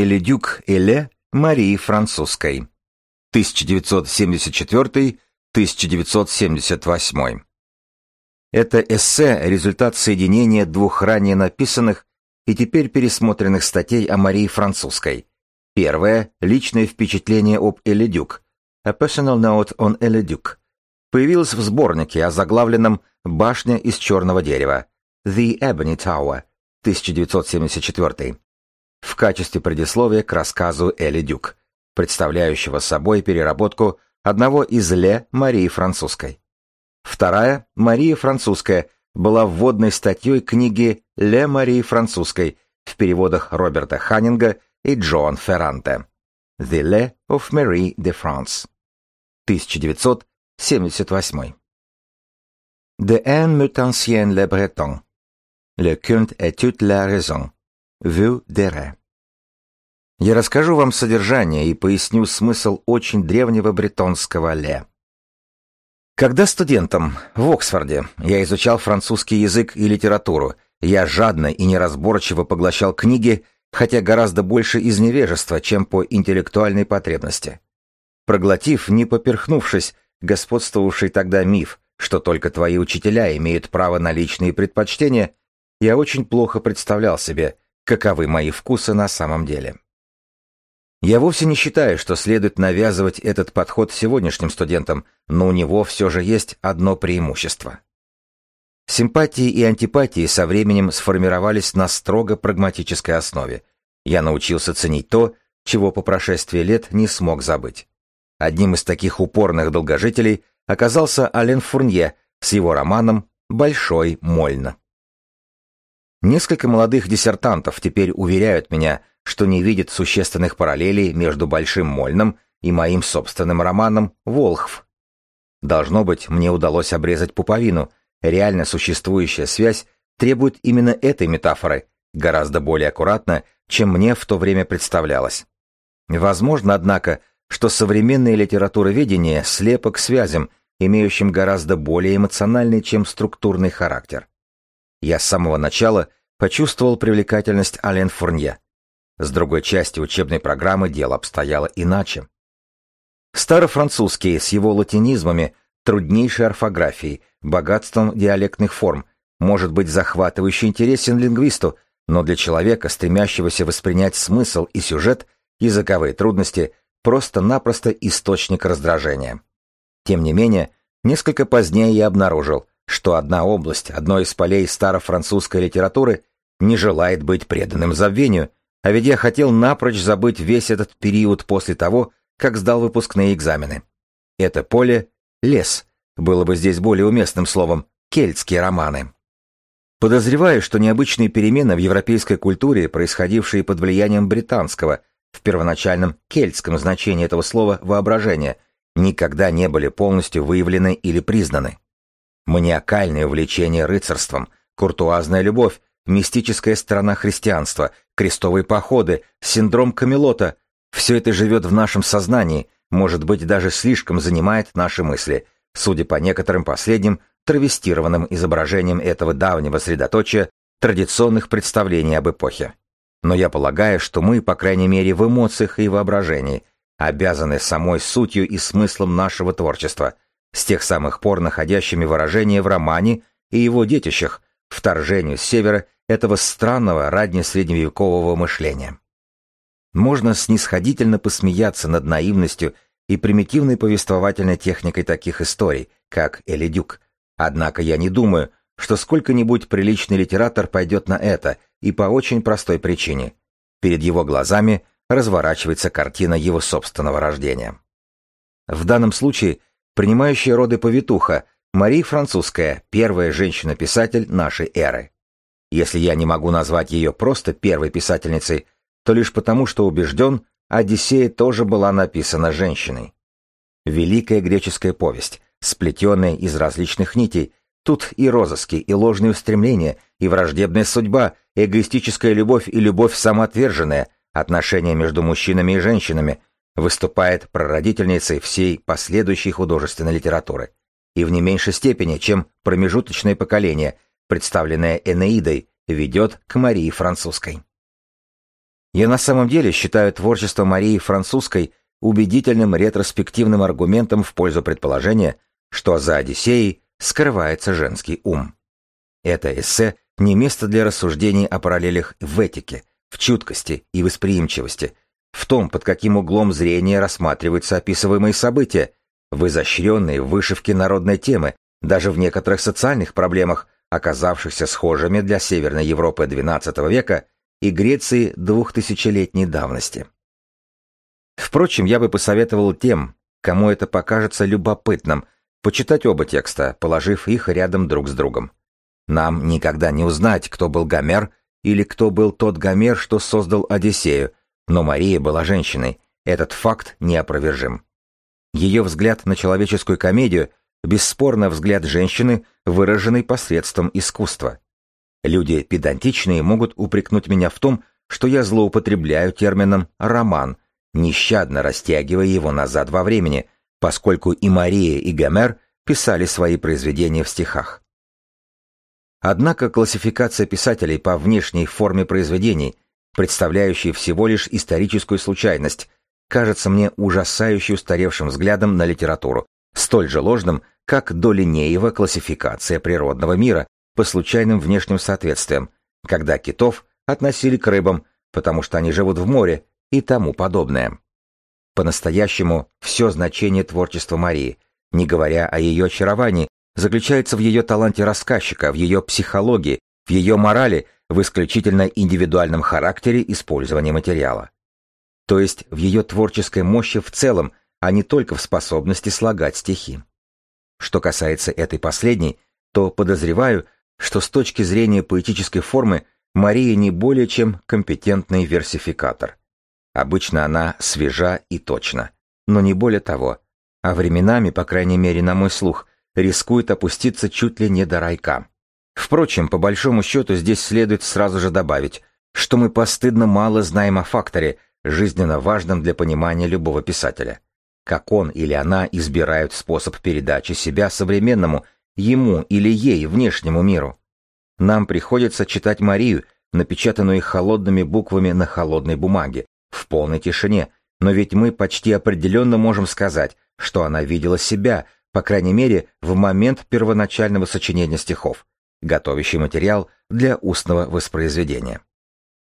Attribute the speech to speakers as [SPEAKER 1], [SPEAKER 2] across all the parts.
[SPEAKER 1] Элидюк Эле Марии Французской. 1974-1978. Это эссе – результат соединения двух ранее написанных и теперь пересмотренных статей о Марии Французской. Первое – личное впечатление об Элидюк, A Personal Note on Элидюк, появилось в сборнике, озаглавленном «Башня из черного дерева» The Ebony Tower, 1974, в качестве предисловия к рассказу Элли Дюк, представляющего собой переработку одного из Ле Марии Французской. Вторая, Мария Французская, была вводной статьей книги «Ле Марии Французской» в переводах Роберта Ханнинга и Джоан Ферранте. «The Le of Marie de France», 1978. De un mutancien le breton. Le culte est toute la raison. Vu Дере. Я расскажу вам содержание и поясню смысл очень древнего бретонского «ле». Когда студентом в Оксфорде я изучал французский язык и литературу, я жадно и неразборчиво поглощал книги, хотя гораздо больше из невежества, чем по интеллектуальной потребности. Проглотив, не поперхнувшись, господствовавший тогда миф, что только твои учителя имеют право на личные предпочтения, я очень плохо представлял себе, каковы мои вкусы на самом деле. Я вовсе не считаю, что следует навязывать этот подход сегодняшним студентам, но у него все же есть одно преимущество. Симпатии и антипатии со временем сформировались на строго прагматической основе. Я научился ценить то, чего по прошествии лет не смог забыть. Одним из таких упорных долгожителей оказался Ален Фурнье с его романом «Большой Мольно». Несколько молодых диссертантов теперь уверяют меня, что не видят существенных параллелей между Большим Мольным и моим собственным романом «Волхв». Должно быть, мне удалось обрезать пуповину. Реально существующая связь требует именно этой метафоры, гораздо более аккуратно, чем мне в то время представлялось. Возможно, однако, что современное литературоведение слепо к связям, имеющим гораздо более эмоциональный, чем структурный характер. Я с самого начала почувствовал привлекательность Ален Фурнье. С другой части учебной программы дело обстояло иначе. Старофранцузский с его латинизмами, труднейшей орфографией, богатством диалектных форм может быть захватывающе интересен лингвисту, но для человека, стремящегося воспринять смысл и сюжет, языковые трудности просто-напросто источник раздражения. Тем не менее, несколько позднее я обнаружил, что одна область, одно из полей старофранцузской литературы не желает быть преданным забвению, а ведь я хотел напрочь забыть весь этот период после того, как сдал выпускные экзамены. Это поле — лес, было бы здесь более уместным словом, кельтские романы. Подозреваю, что необычные перемены в европейской культуре, происходившие под влиянием британского, в первоначальном кельтском значении этого слова воображения, никогда не были полностью выявлены или признаны. Маниакальное увлечение рыцарством, куртуазная любовь, мистическая сторона христианства, крестовые походы, синдром Камелота — все это живет в нашем сознании, может быть, даже слишком занимает наши мысли, судя по некоторым последним травестированным изображениям этого давнего средоточия традиционных представлений об эпохе. Но я полагаю, что мы, по крайней мере в эмоциях и воображении, обязаны самой сутью и смыслом нашего творчества — с тех самых пор находящими выражение в романе и его детищах, вторжению с севера этого странного раннесредневекового мышления. Можно снисходительно посмеяться над наивностью и примитивной повествовательной техникой таких историй, как Элидюк. Однако я не думаю, что сколько-нибудь приличный литератор пойдет на это, и по очень простой причине. Перед его глазами разворачивается картина его собственного рождения. В данном случае принимающая роды повитуха, Мария Французская, первая женщина-писатель нашей эры. Если я не могу назвать ее просто первой писательницей, то лишь потому, что убежден, Одиссея тоже была написана женщиной. Великая греческая повесть, сплетенная из различных нитей, тут и розыски, и ложные устремления, и враждебная судьба, эгоистическая любовь и любовь самоотверженная, отношения между мужчинами и женщинами, выступает прародительницей всей последующей художественной литературы, и в не меньшей степени, чем промежуточное поколение, представленное Энеидой, ведет к Марии Французской. Я на самом деле считаю творчество Марии Французской убедительным ретроспективным аргументом в пользу предположения, что за Одиссеей скрывается женский ум. Это эссе не место для рассуждений о параллелях в этике, в чуткости и восприимчивости, в том, под каким углом зрения рассматриваются описываемые события, в изощренной вышивке народной темы, даже в некоторых социальных проблемах, оказавшихся схожими для Северной Европы XII века и Греции двухтысячелетней давности. Впрочем, я бы посоветовал тем, кому это покажется любопытным, почитать оба текста, положив их рядом друг с другом. Нам никогда не узнать, кто был Гомер или кто был тот Гомер, что создал Одиссею, но Мария была женщиной, этот факт неопровержим. Ее взгляд на человеческую комедию – бесспорно взгляд женщины, выраженный посредством искусства. Люди педантичные могут упрекнуть меня в том, что я злоупотребляю термином «роман», нещадно растягивая его назад во времени, поскольку и Мария, и Гомер писали свои произведения в стихах. Однако классификация писателей по внешней форме произведений, представляющей всего лишь историческую случайность, кажется мне ужасающе устаревшим взглядом на литературу, столь же ложным, как долинеева классификация природного мира по случайным внешним соответствиям, когда китов относили к рыбам, потому что они живут в море, и тому подобное. По-настоящему все значение творчества Марии, не говоря о ее очаровании, заключается в ее таланте рассказчика, в ее психологии, в ее морали, в исключительно индивидуальном характере использования материала. То есть в ее творческой мощи в целом, а не только в способности слагать стихи. Что касается этой последней, то подозреваю, что с точки зрения поэтической формы Мария не более чем компетентный версификатор. Обычно она свежа и точна, но не более того, а временами, по крайней мере на мой слух, рискует опуститься чуть ли не до райка. Впрочем, по большому счету здесь следует сразу же добавить, что мы постыдно мало знаем о факторе, жизненно важном для понимания любого писателя. Как он или она избирают способ передачи себя современному, ему или ей внешнему миру. Нам приходится читать Марию, напечатанную холодными буквами на холодной бумаге, в полной тишине, но ведь мы почти определенно можем сказать, что она видела себя, по крайней мере, в момент первоначального сочинения стихов, готовящий материал для устного воспроизведения.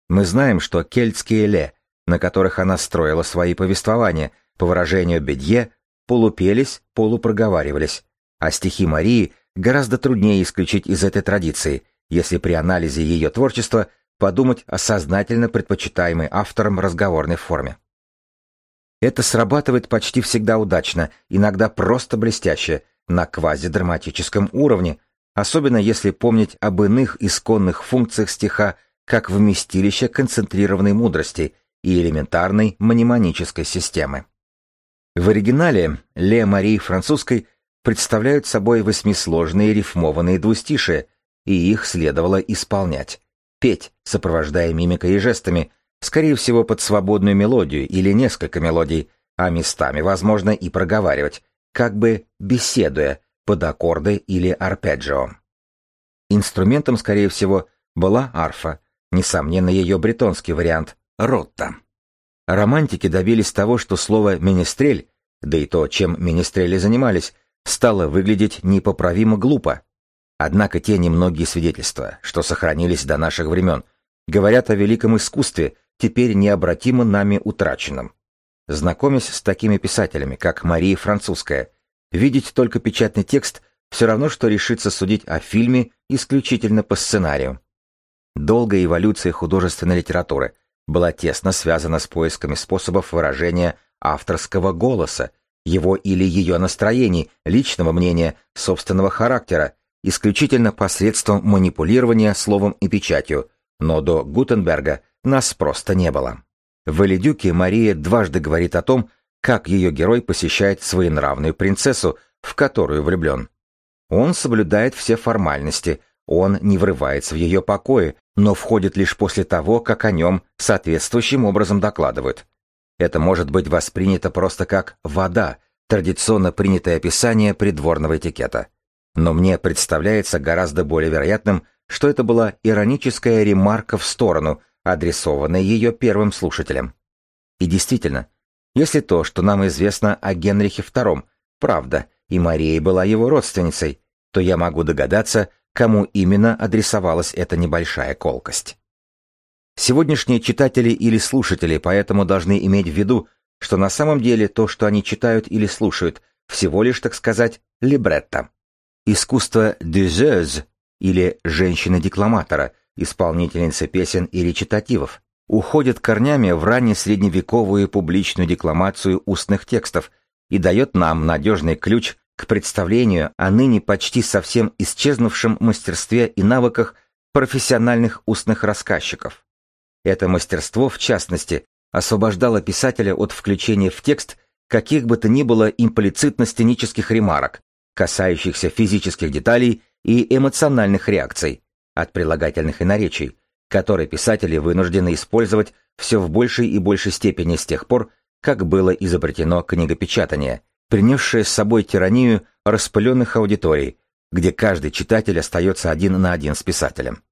[SPEAKER 1] Мы знаем, что кельтские ле, на которых она строила свои повествования, по выражению Бедье, полупелись, полупроговаривались, а стихи Марии гораздо труднее исключить из этой традиции, если при анализе ее творчества подумать о сознательно предпочитаемой автором разговорной форме. Это срабатывает почти всегда удачно, иногда просто блестяще, на квазидраматическом уровне, особенно если помнить об иных исконных функциях стиха как вместилище концентрированной мудрости и элементарной мнемонической системы. В оригинале Ле Марии французской представляют собой восьмисложные рифмованные двустишие, и их следовало исполнять петь, сопровождая мимикой и жестами, скорее всего под свободную мелодию или несколько мелодий, а местами, возможно, и проговаривать, как бы беседуя под аккорды или арпеджио. Инструментом, скорее всего, была арфа, несомненно, ее бретонский вариант — ротта. Романтики добились того, что слово «менестрель», да и то, чем менестрели занимались, стало выглядеть непоправимо глупо. Однако те немногие свидетельства, что сохранились до наших времен, говорят о великом искусстве, теперь необратимо нами утраченном. Знакомясь с такими писателями, как Мария Французская, видеть только печатный текст все равно, что решиться судить о фильме исключительно по сценарию. Долгая эволюция художественной литературы была тесно связана с поисками способов выражения авторского голоса, его или ее настроений, личного мнения, собственного характера, исключительно посредством манипулирования словом и печатью, но до Гутенберга нас просто не было. В «Элидюке» Мария дважды говорит о том, как ее герой посещает своенравную принцессу, в которую влюблен. Он соблюдает все формальности, он не врывается в ее покои, но входит лишь после того, как о нем соответствующим образом докладывают. Это может быть воспринято просто как «вода», традиционно принятое описание придворного этикета. Но мне представляется гораздо более вероятным, что это была ироническая ремарка в сторону, адресованные ее первым слушателям. И действительно, если то, что нам известно о Генрихе II, правда, и Мария была его родственницей, то я могу догадаться, кому именно адресовалась эта небольшая колкость. Сегодняшние читатели или слушатели поэтому должны иметь в виду, что на самом деле то, что они читают или слушают, всего лишь, так сказать, либретто. Искусство дюзеuse или женщины-декламатора, исполнительницы песен и речитативов, уходит корнями в раннесредневековую публичную декламацию устных текстов и дает нам надежный ключ к представлению о ныне почти совсем исчезнувшем мастерстве и навыках профессиональных устных рассказчиков. Это мастерство, в частности, освобождало писателя от включения в текст каких бы то ни было имплицитно-сценических ремарок, касающихся физических деталей и эмоциональных реакций, от прилагательных и наречий, которые писатели вынуждены использовать все в большей и большей степени с тех пор, как было изобретено книгопечатание, принесшее с собой тиранию распыленных аудиторий, где каждый читатель остается один на один с писателем.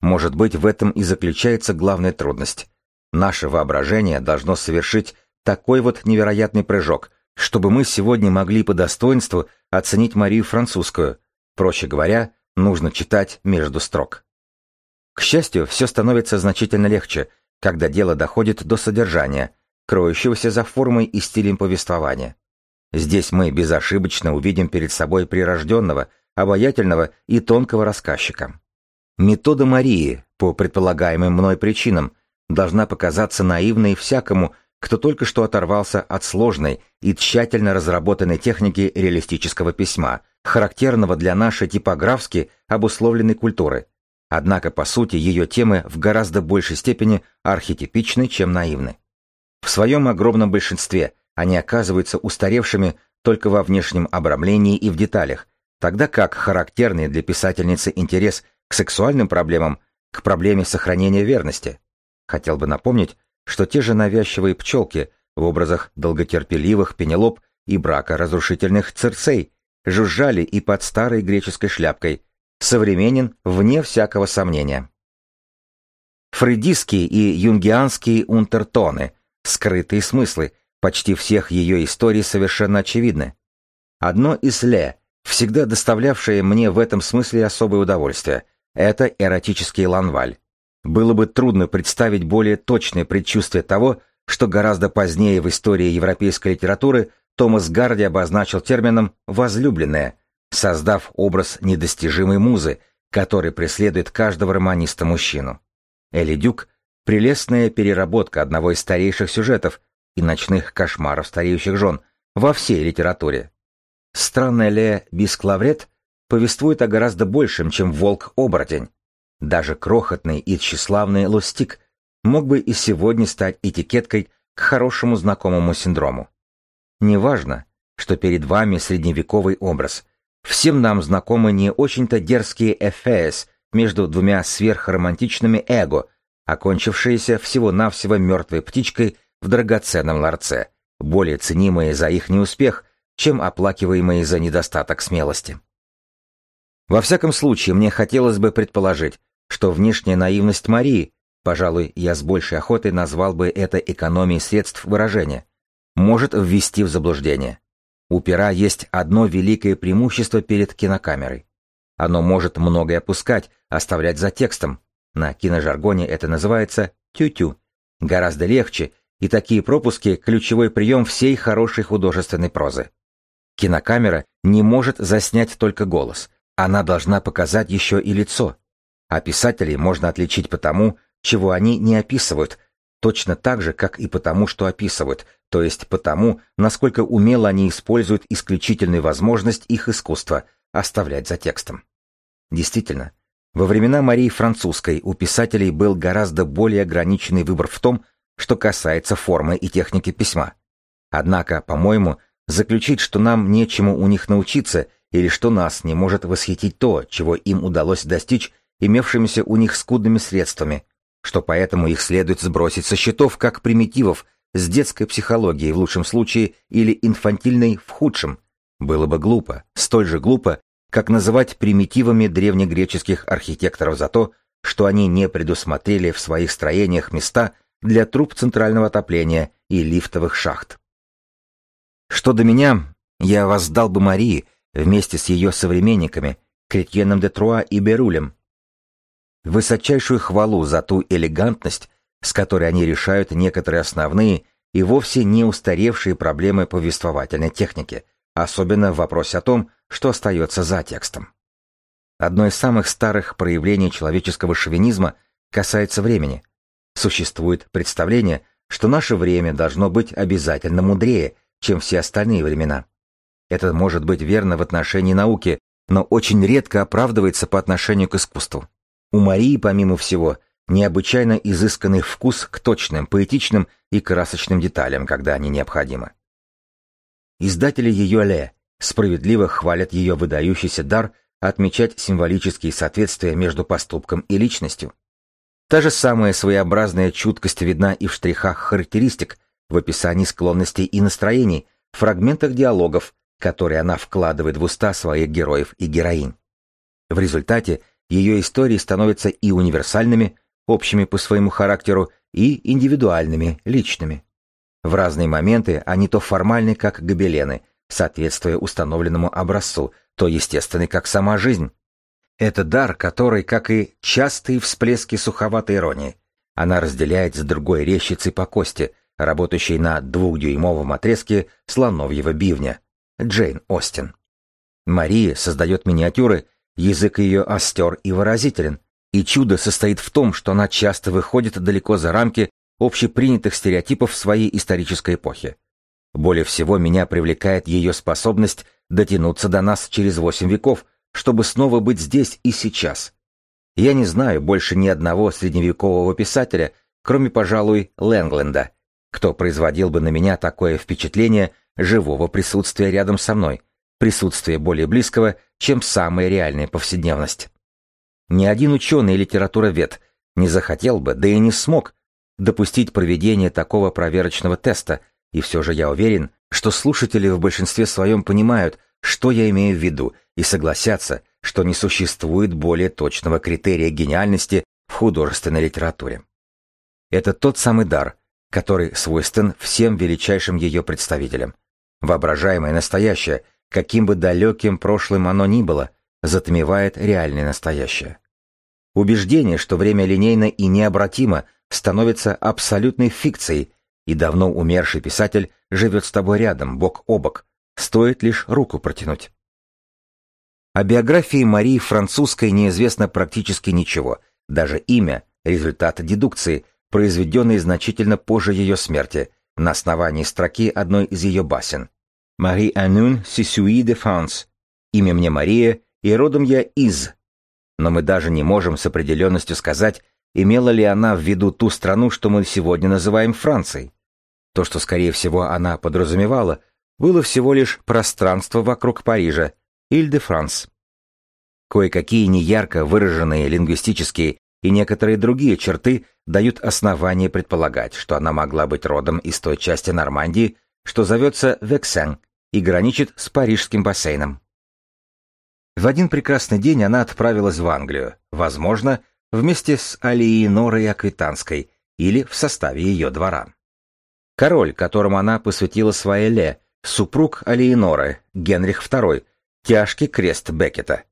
[SPEAKER 1] Может быть, в этом и заключается главная трудность. Наше воображение должно совершить такой вот невероятный прыжок, чтобы мы сегодня могли по достоинству оценить Марию Французскую. Проще говоря, нужно читать между строк. К счастью, все становится значительно легче, когда дело доходит до содержания, кроющегося за формой и стилем повествования. Здесь мы безошибочно увидим перед собой прирожденного, обаятельного и тонкого рассказчика. Метода Марии, по предполагаемым мной причинам, должна показаться наивной всякому, кто только что оторвался от сложной и тщательно разработанной техники реалистического письма, характерного для нашей типографски обусловленной культуры, Однако, по сути, ее темы в гораздо большей степени архетипичны, чем наивны. В своем огромном большинстве они оказываются устаревшими только во внешнем обрамлении и в деталях, тогда как характерный для писательницы интерес к сексуальным проблемам, к проблеме сохранения верности. Хотел бы напомнить, что те же навязчивые пчелки в образах долготерпеливых Пенелоп и брака разрушительных Церцей жужжали и под старой греческой шляпкой, современен вне всякого сомнения. Фрейдистские и юнгианские унтертоны, скрытые смыслы, почти всех ее историй совершенно очевидны. Одно из ле, всегда доставлявшее мне в этом смысле особое удовольствие, это эротический ланваль. Было бы трудно представить более точное предчувствие того, что гораздо позднее в истории европейской литературы Томас Гарди обозначил термином «возлюбленная», создав образ недостижимой музы, который преследует каждого романиста-мужчину. Элли Дюк — прелестная переработка одного из старейших сюжетов и ночных кошмаров стареющих жен во всей литературе. Странная Ле Бисклаврет повествует о гораздо большем, чем волк-оборотень. Даже крохотный и тщеславный Лустик мог бы и сегодня стать этикеткой к хорошему знакомому синдрому. Неважно, что перед вами средневековый образ — Всем нам знакомы не очень-то дерзкие эфес между двумя сверхромантичными эго, окончившиеся всего-навсего мертвой птичкой в драгоценном ларце, более ценимые за их неуспех, чем оплакиваемые за недостаток смелости. Во всяком случае, мне хотелось бы предположить, что внешняя наивность Марии, пожалуй, я с большей охотой назвал бы это экономией средств выражения, может ввести в заблуждение. У пера есть одно великое преимущество перед кинокамерой. Оно может многое опускать, оставлять за текстом. На киножаргоне это называется тю-тю. Гораздо легче, и такие пропуски – ключевой прием всей хорошей художественной прозы. Кинокамера не может заснять только голос. Она должна показать еще и лицо. А писателей можно отличить по тому, чего они не описывают, точно так же, как и потому, что описывают, то есть потому, насколько умело они используют исключительную возможность их искусства оставлять за текстом. Действительно, во времена Марии Французской у писателей был гораздо более ограниченный выбор в том, что касается формы и техники письма. Однако, по-моему, заключить, что нам нечему у них научиться или что нас не может восхитить то, чего им удалось достичь имевшимися у них скудными средствами, что поэтому их следует сбросить со счетов как примитивов, с детской психологией в лучшем случае или инфантильной в худшем, было бы глупо, столь же глупо, как называть примитивами древнегреческих архитекторов за то, что они не предусмотрели в своих строениях места для труб центрального отопления и лифтовых шахт. Что до меня, я воздал бы Марии вместе с ее современниками, Кретьеном де Труа и Берулем, высочайшую хвалу за ту элегантность, с которой они решают некоторые основные и вовсе не устаревшие проблемы повествовательной техники, особенно в вопросе о том, что остается за текстом. Одно из самых старых проявлений человеческого шовинизма касается времени. Существует представление, что наше время должно быть обязательно мудрее, чем все остальные времена. Это может быть верно в отношении науки, но очень редко оправдывается по отношению к искусству. У Марии, помимо всего, необычайно изысканный вкус к точным, поэтичным и красочным деталям, когда они необходимы. Издатели ее «Ле» справедливо хвалят ее выдающийся дар отмечать символические соответствия между поступком и личностью. Та же самая своеобразная чуткость видна и в штрихах характеристик, в описании склонностей и настроений, фрагментах диалогов, которые она вкладывает в уста своих героев и героинь. В результате ее истории становятся и универсальными, общими по своему характеру, и индивидуальными, личными. В разные моменты они то формальны, как гобелены, соответствуя установленному образцу, то естественны, как сама жизнь. Это дар, который, как и частые всплески суховатой иронии, она разделяет с другой резчицей по кости, работающей на двухдюймовом отрезке слоновьего бивня, Джейн Остин. Мария создает миниатюры, язык ее остер и выразителен, и чудо состоит в том, что она часто выходит далеко за рамки общепринятых стереотипов своей исторической эпохи. Более всего меня привлекает ее способность дотянуться до нас через восемь веков, чтобы снова быть здесь и сейчас. Я не знаю больше ни одного средневекового писателя, кроме, пожалуй, Лэнгленда, кто производил бы на меня такое впечатление живого присутствия рядом со мной, присутствие более близкого, чем самая реальная повседневность. Ни один ученый и литературовед не захотел бы, да и не смог, допустить проведение такого проверочного теста, и все же я уверен, что слушатели в большинстве своем понимают, что я имею в виду, и согласятся, что не существует более точного критерия гениальности в художественной литературе. Это тот самый дар, который свойствен всем величайшим ее представителям. Воображаемое настоящее, каким бы далеким прошлым оно ни было, затмевает реальное настоящее. Убеждение, что время линейно и необратимо, становится абсолютной фикцией, и давно умерший писатель живет с тобой рядом, бок о бок, стоит лишь руку протянуть. О биографии Марии Французской неизвестно практически ничего, даже имя – результат дедукции, произведенный значительно позже ее смерти, на основании строки одной из ее басен. «Маrie Анун Сисюи де Франс» «Имя мне Мария, и родом я из. Но мы даже не можем с определенностью сказать, имела ли она в виду ту страну, что мы сегодня называем Францией. То, что, скорее всего, она подразумевала, было всего лишь пространство вокруг Парижа, Иль-де-Франс. Кое-какие неярко выраженные лингвистические и некоторые другие черты дают основание предполагать, что она могла быть родом из той части Нормандии, что зовется Вексен и граничит с Парижским бассейном. В один прекрасный день она отправилась в Англию, возможно, вместе с Алией Норой Аквитанской или в составе ее двора. Король, которому она посвятила свои ле, супруг Алиеноры, Генрих II, тяжкий крест Беккета.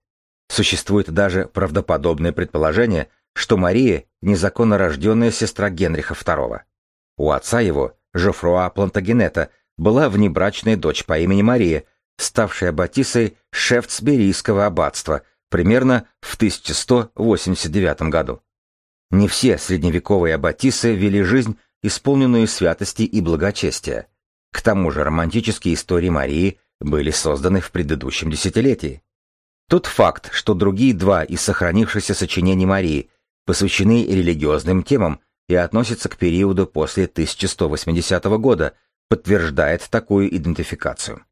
[SPEAKER 1] Существует даже правдоподобное предположение, что Мария – незаконно рожденная сестра Генриха II. У отца его, Жофруа Плантагенета, была внебрачная дочь по имени Мария, ставшей аббатисой Шефтсберийского аббатства примерно в 1189 году. Не все средневековые аббатисы вели жизнь, исполненную святости и благочестия. К тому же романтические истории Марии были созданы в предыдущем десятилетии. Тот факт, что другие два из сохранившихся сочинений Марии посвящены религиозным темам и относятся к периоду после 1180 года, подтверждает такую идентификацию.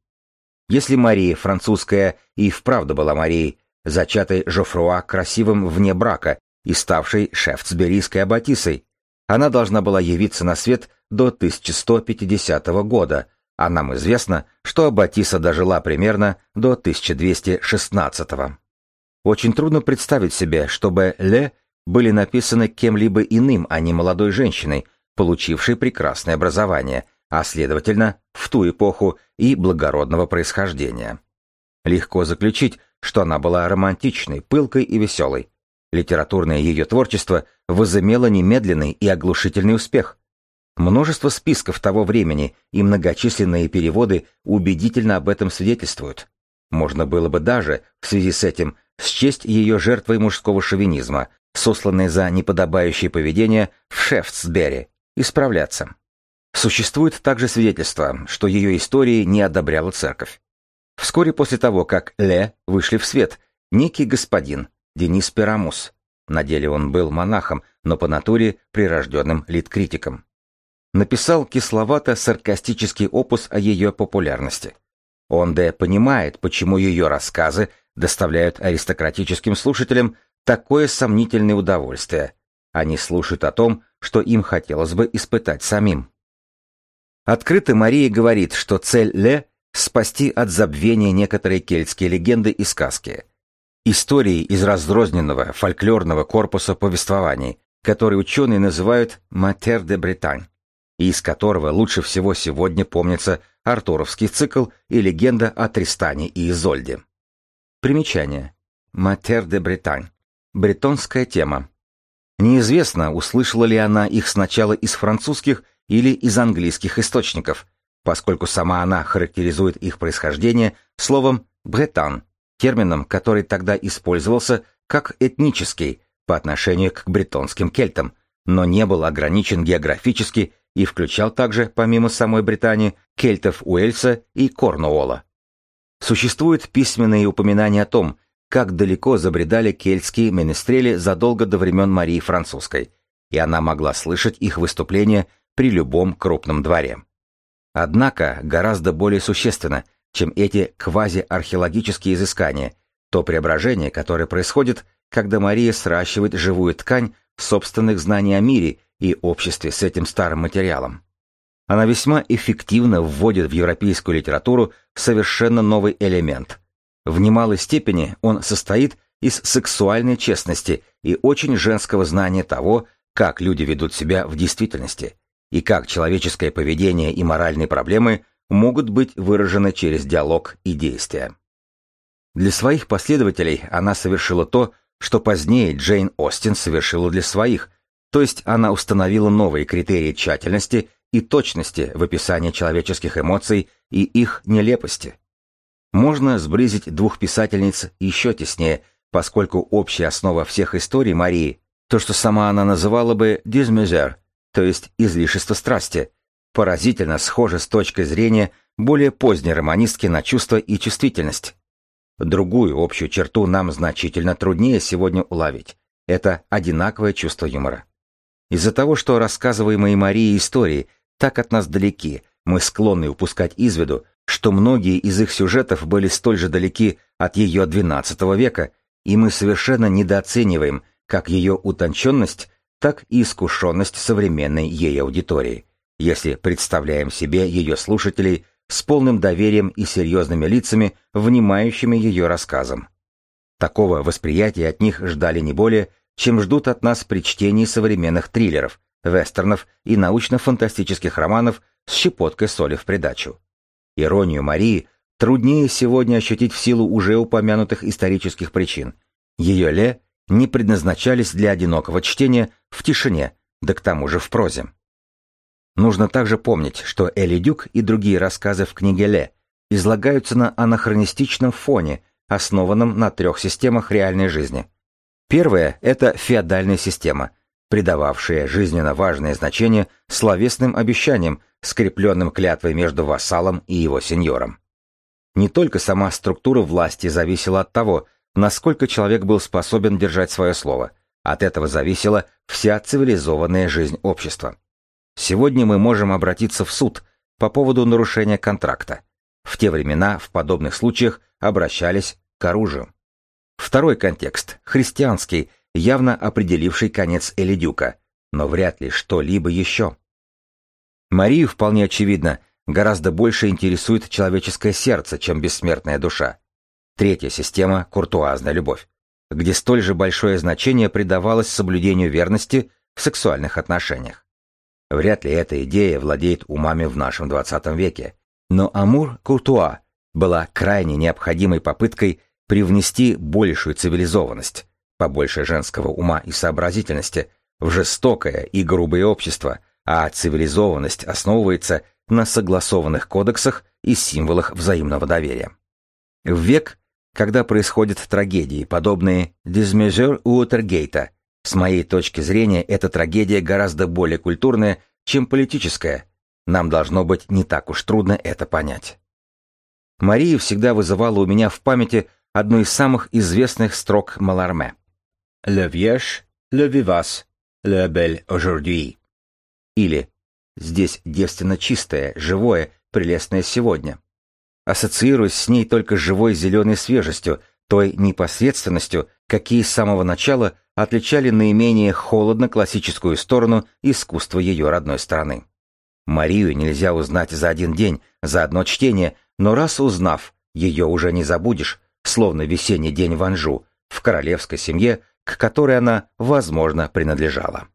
[SPEAKER 1] Если Мария французская и вправду была Марией, зачатой Жофруа красивым вне брака и ставшей шефтсберийской аббатисой, она должна была явиться на свет до 1150 года, а нам известно, что Аббатиса дожила примерно до 1216. Очень трудно представить себе, чтобы Ле были написаны кем-либо иным, а не молодой женщиной, получившей прекрасное образование, а следовательно, в ту эпоху и благородного происхождения. Легко заключить, что она была романтичной, пылкой и веселой. Литературное ее творчество возымело немедленный и оглушительный успех. Множество списков того времени и многочисленные переводы убедительно об этом свидетельствуют. Можно было бы даже, в связи с этим, счесть ее жертвой мужского шовинизма, сосланной за неподобающее поведение в Шефтсбери, исправляться. Существует также свидетельство, что ее истории не одобряла церковь. Вскоре после того, как Ле вышли в свет, некий господин, Денис Перамус, на деле он был монахом, но по натуре прирожденным литкритиком, написал кисловато-саркастический опус о ее популярности. Он де понимает, почему ее рассказы доставляют аристократическим слушателям такое сомнительное удовольствие. Они слушают о том, что им хотелось бы испытать самим. Открыто Мария говорит, что цель Ле — спасти от забвения некоторые кельтские легенды и сказки. Истории из разрозненного фольклорного корпуса повествований, который ученые называют «Матер де Британь», и из которого лучше всего сегодня помнится Артуровский цикл и легенда о Тристане и Изольде. Примечание. Матер де Британь. Бретонская тема. Неизвестно, услышала ли она их сначала из французских или из английских источников, поскольку сама она характеризует их происхождение словом «бретан», термином, который тогда использовался как этнический по отношению к бретонским кельтам, но не был ограничен географически и включал также, помимо самой Британии, кельтов Уэльса и Корнуолла. Существуют письменные упоминания о том, как далеко забредали кельтские менестрели задолго до времен Марии Французской, и она могла слышать их выступления при любом крупном дворе. Однако гораздо более существенно, чем эти квазиархеологические изыскания, то преображение, которое происходит, когда Мария сращивает живую ткань собственных знаний о мире и обществе с этим старым материалом. Она весьма эффективно вводит в европейскую литературу совершенно новый элемент. В немалой степени он состоит из сексуальной честности и очень женского знания того, как люди ведут себя в действительности, и как человеческое поведение и моральные проблемы могут быть выражены через диалог и действия. Для своих последователей она совершила то, что позднее Джейн Остин совершила для своих, то есть она установила новые критерии тщательности и точности в описании человеческих эмоций и их нелепости. Можно сблизить двух писательниц еще теснее, поскольку общая основа всех историй Марии, то, что сама она называла бы «дизмезер», то есть излишество страсти, поразительно схоже с точки зрения более поздней романистки на чувство и чувствительность. Другую общую черту нам значительно труднее сегодня уловить. Это одинаковое чувство юмора. Из-за того, что рассказываемые Марией истории так от нас далеки, мы склонны упускать из виду, что многие из их сюжетов были столь же далеки от ее XII века, и мы совершенно недооцениваем как ее утонченность, так и искушенность современной ей аудитории, если представляем себе ее слушателей с полным доверием и серьезными лицами, внимающими ее рассказам. Такого восприятия от них ждали не более, чем ждут от нас при чтении современных триллеров, вестернов и научно-фантастических романов с щепоткой соли в придачу. Иронию Марии труднее сегодня ощутить в силу уже упомянутых исторических причин. Ее Ле не предназначались для одинокого чтения в тишине, да к тому же в прозе. Нужно также помнить, что Эли Дюк и другие рассказы в книге Ле излагаются на анахронистичном фоне, основанном на трех системах реальной жизни. Первая – это феодальная система, придававшая жизненно важное значение словесным обещаниям, скрепленным клятвой между вассалом и его сеньором. Не только сама структура власти зависела от того, насколько человек был способен держать свое слово. От этого зависела вся цивилизованная жизнь общества. Сегодня мы можем обратиться в суд по поводу нарушения контракта. В те времена в подобных случаях обращались к оружию. Второй контекст, христианский, явно определивший конец Элидюка, но вряд ли что-либо еще. Марию, вполне очевидно, гораздо больше интересует человеческое сердце, чем бессмертная душа. Третья система – куртуазная любовь. где столь же большое значение придавалось соблюдению верности в сексуальных отношениях. Вряд ли эта идея владеет умами в нашем XX веке, но Амур Куртуа была крайне необходимой попыткой привнести большую цивилизованность, побольше женского ума и сообразительности, в жестокое и грубое общество, а цивилизованность основывается на согласованных кодексах и символах взаимного доверия. В век, когда происходят трагедии, подобные «Dismesure Уотергейта», с моей точки зрения, эта трагедия гораздо более культурная, чем политическая. Нам должно быть не так уж трудно это понять. Мария всегда вызывала у меня в памяти одну из самых известных строк Маларме. «Le vierge, le vivace, le bel aujourd'hui». Или «Здесь девственно чистое, живое, прелестное сегодня». Ассоциируясь с ней только живой зеленой свежестью, той непосредственностью, какие с самого начала отличали наименее холодно-классическую сторону искусства ее родной страны. Марию нельзя узнать за один день, за одно чтение, но раз узнав, ее уже не забудешь, словно весенний день в Анжу, в королевской семье, к которой она, возможно, принадлежала.